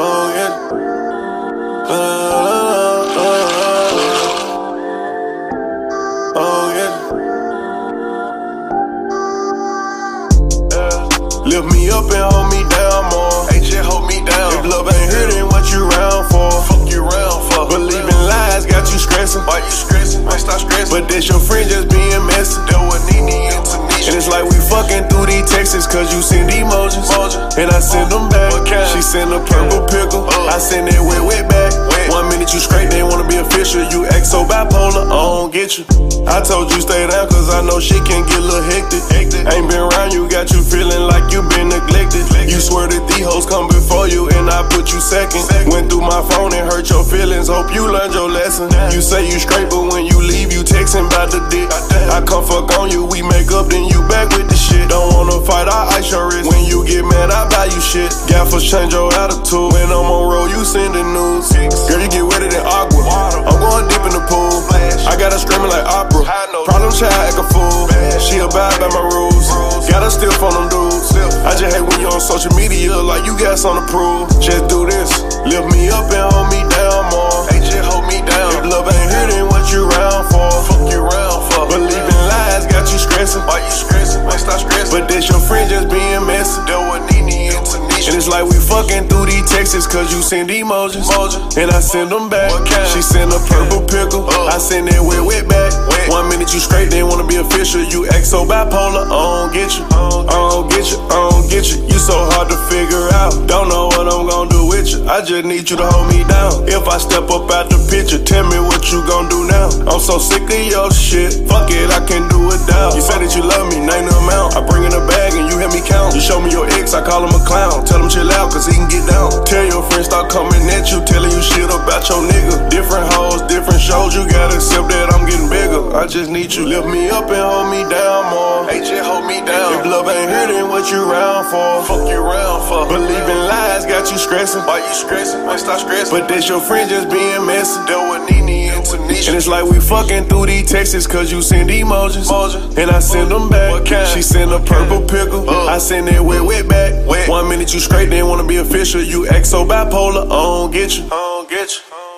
don't get you. Don't get you. Yeah. Lift me up and hold me down more. Just hold me down. If love ain't here, then what you round for? Fuck you round for. Believing lies got you stressing. Why you stressing? Why stop stressing? But this your friend just being messy. That what Nene and Tanisha. And it's like we fucking through these texts cause you send emojis. And I send them back. She send a purple pickle. Uh. I send it wet, wet back. One minute you straight, then wanna be official. You act so bipolar, I don't get you. I told you stay down cause I know shit can get a little hectic. Ain't been around you, got you feeling like you been neglected. You swear that these hoes come before you and I put you second. Second. Went through my phone and hurt your feelings. Hope you learned your lesson. You say you straight, but when you leave, you texting about the dick. I come fuck on you, we make up, then you back with the shit. Don't wanna fight, I ice your wrist. When shit. Gaffers change your attitude. When I'm on road, you send the news. Girl, you get wetter than aqua. I'm going deep in the pool. I got her screaming like opera. Problem child, act a fool. She abide by my rules. Got her still from them dudes. I just hate when you on social media like you got something to prove. Just do this. Lift me up and hold me down more. Hey, just hold me If down. love ain't here, then what you round for? Fuck you round for. Believing lies got you stressing. Why you stressing? Why stop stressing? But this your friend just being messy. that what and it's like we fucking through these texts cause you send emojis. Emoji. And I send them back. She send a purple pickle. Uh. I send it wet, wet back. One minute you straight, then wanna be official. You act so bipolar, I don't get you. I don't get you, I don't get you. You so hard to figure out. Don't know what I'm gonna do with you. I just need you to hold me down. If I step up out the picture, tell me what you gonna do now. I'm so sick of your shit. Fuck it, I can do it down. You say that you love me, name the amount. I bring in a bag and you hit me count. You I call him a clown. Tell him chill out, cause he can get down. Tell your friends stop coming at you, telling you shit about your nigga. Different hoes, different shows, you gotta accept that I'm getting bigger. I just need you lift me up and hold me down more. Just hold me down. If love ain't here, what you round for? Fuck you round for. Believing lies got you stressing. Why you stressing? Why stop stressing? But that's your friend just being messy. that what Nene and Tanisha. And it's like we fucking through these texts cause you send emojis. Emoji. And I send them back. She send a purple pickle. Uh. I send it wet, wet back. Wet. One minute you straight, then wanna be official. You act so bipolar, I don't get you. I don't get you.